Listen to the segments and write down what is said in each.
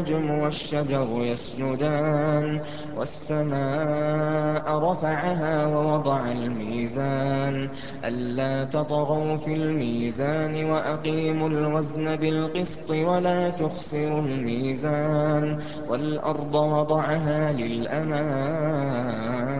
والنجم والشجر يسجدان والسماء رفعها ووضع الميزان. ألا تطغوا في الميزان وأقيموا الوزن بالقسط ولا تخسروا الميزان. والأرض وضعها للأنام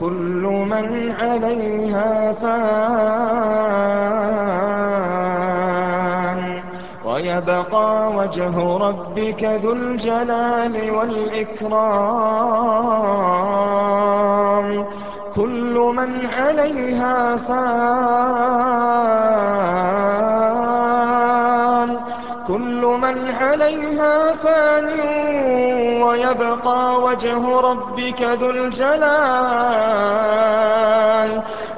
كل من عليها فان. ويبقى وجه ربك ذو الجلال والإكرام. كل من عليها فان. عليها فان ويبقى وجه ربك ذو الجلال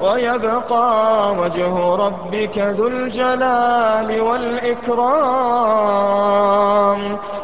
ويبقى وجه ربك ذو الجلال والإكرام.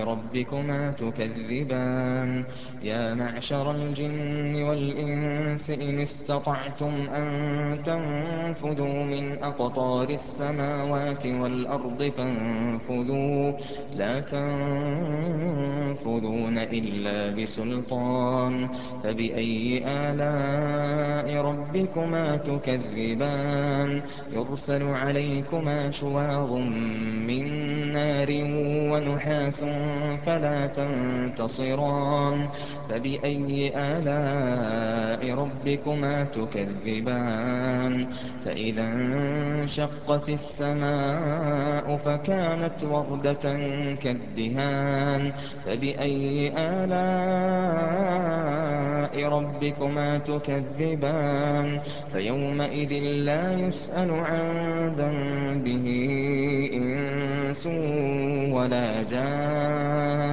ربكما تكذبان. يا معشر الجن والإنس إن استطعتم أن تنفذوا من أقطار السماوات والأرض فانفذوا. لا تنفذون إلا بسلطان. فبأي آلاء ربكما تكذبان؟ يرسل عليكما شواظ من نار ونحاس فلا تنتصران فبأي آلاء ربكما تكذبان فإذا انشقت السماء فكانت وردة كالدهان فبأي آلاء ربكما تكذبان فيومئذ لا يسأل عن ذنبه إنس ولا جان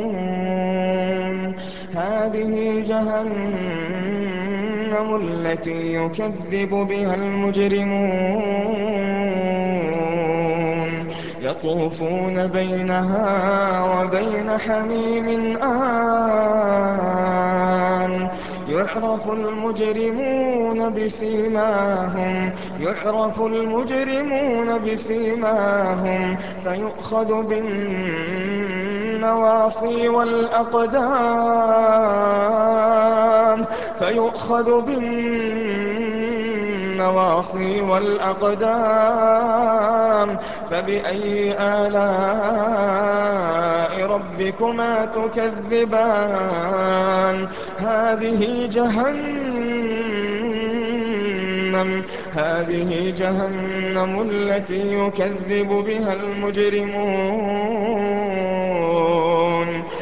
هذه جهنم التي يكذب بها المجرمون. يطوفون بينها وبين حميم آن. يعرف المجرمون بسيماهم يعرف المجرمون بسيماهم فيؤخذ بالنواصي والأقدام فيؤخذ بالنواصي والأقدام فبأي آلاء ربكما تكذبان؟ هذه جهنم هذه جهنم التي يكذب بها المجرمون.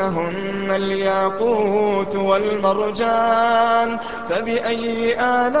كأنهن الياقوت والمرجان فبأي آلاء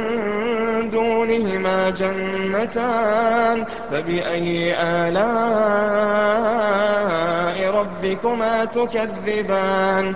دونهما جنتان فبأي آلاء ربكما تكذبان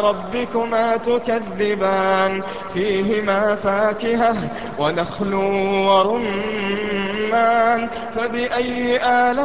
ربكما تكذبان. فيهما فاكهة ونخل ورمان. فبأي آلاء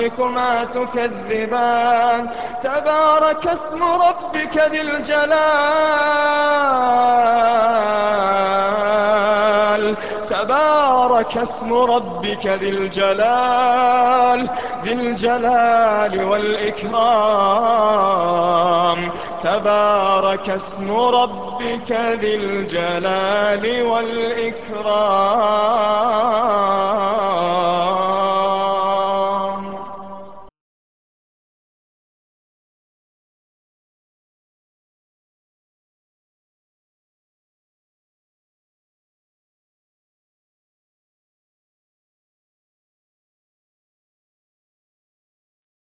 ربكما تكذبان. تبارك اسم ربك ذي الجلال. تبارك اسم ربك ذي الجلال. ذي الجلال والإكرام. تبارك اسم ربك ذي الجلال والإكرام.